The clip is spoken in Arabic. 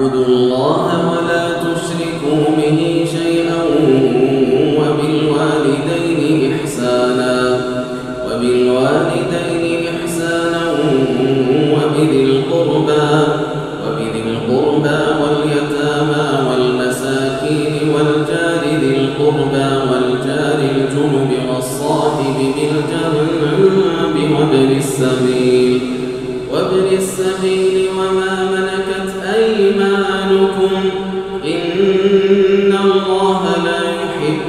الله ولا تشركوا به شيئا وبالوالدين إحسانا وبالوالدين إحسانا وبذي القربى واليتامى والمساكين والجار ذي القربى والجار والصاحب بالجنب وابن السبيل وابن السبيل وما